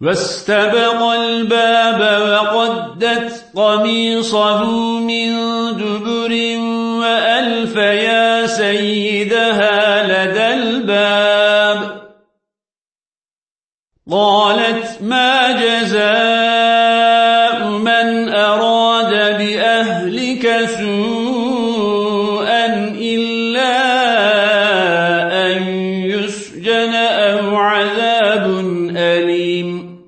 واستبق الباب وقدت قميصه من دبر وألف يا سيدها لدى الباب. قالت ما جزاء من أراد بأهلك سوء يسجن أو عذاب أليم